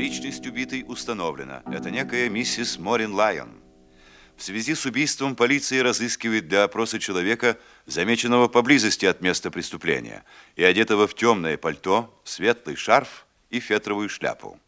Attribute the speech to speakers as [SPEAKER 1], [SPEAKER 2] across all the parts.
[SPEAKER 1] Личность убитой установлена. Это некая миссис Морин Лайон. В связи с убийством полиция разыскивает для опроса человека, замеченного поблизости от места преступления и одетого в темное пальто, светлый шарф и фетровую шляпу.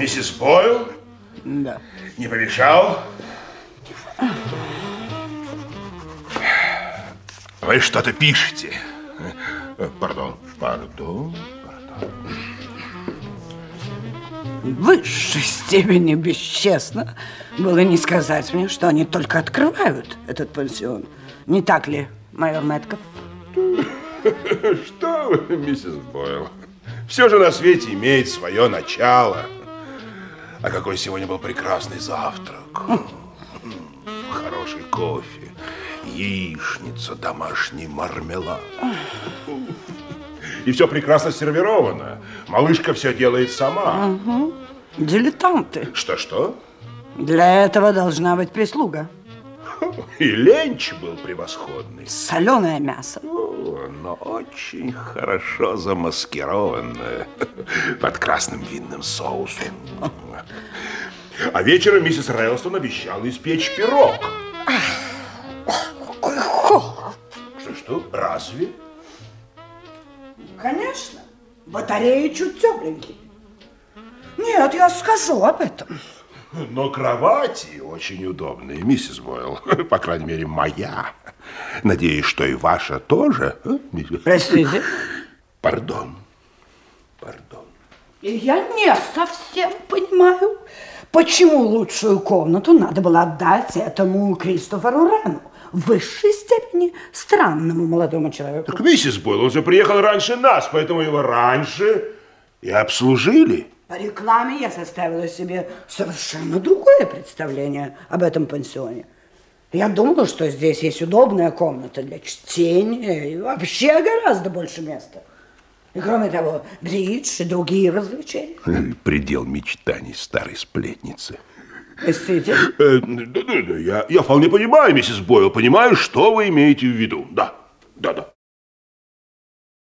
[SPEAKER 2] Миссис Бойл?
[SPEAKER 3] Да.
[SPEAKER 2] Не помешал? Вы что-то пишете? Пардон, пардон, пардон.
[SPEAKER 3] В высшей степени бесчестно было не сказать мне, что они только открывают этот пансион. Не так ли, майор Мэтков?
[SPEAKER 2] Что вы, миссис Бойл? Все же на свете имеет свое начало. А какой сегодня был прекрасный завтрак. Хороший кофе, яичница, домашний мармелад. И все прекрасно сервировано. Малышка все делает сама.
[SPEAKER 3] Дилетанты.
[SPEAKER 2] Что-что?
[SPEAKER 3] Для этого должна быть прислуга.
[SPEAKER 2] И ленч был превосходный.
[SPEAKER 3] Соленое мясо.
[SPEAKER 2] О, но очень хорошо замаскированное под красным винным соусом. А вечером миссис Рэлстон обещала испечь пирог. Что-что? Разве?
[SPEAKER 3] Конечно. Батареи чуть тепленькие. Нет, я скажу об этом.
[SPEAKER 2] Но кровати очень удобные, миссис Бойл. По крайней мере, моя. Надеюсь, что и ваша тоже.
[SPEAKER 3] Простите.
[SPEAKER 2] Пардон. Пардон.
[SPEAKER 3] И я не совсем понимаю, почему лучшую комнату надо было отдать этому Кристоферу Рену, в высшей степени странному молодому человеку.
[SPEAKER 2] Так, миссис Бойл, он же приехал раньше нас, поэтому его раньше и обслужили.
[SPEAKER 3] По рекламе я составила себе совершенно другое представление об этом пансионе. Я думала, что здесь есть удобная комната для чтения и вообще гораздо больше места. И кроме того, бридж и другие развлечения.
[SPEAKER 2] Предел мечтаний старой сплетницы.
[SPEAKER 3] Простите?
[SPEAKER 2] Э, да, да, да, я, я вполне понимаю, миссис Бойл, понимаю, что вы имеете в виду. Да, да, да.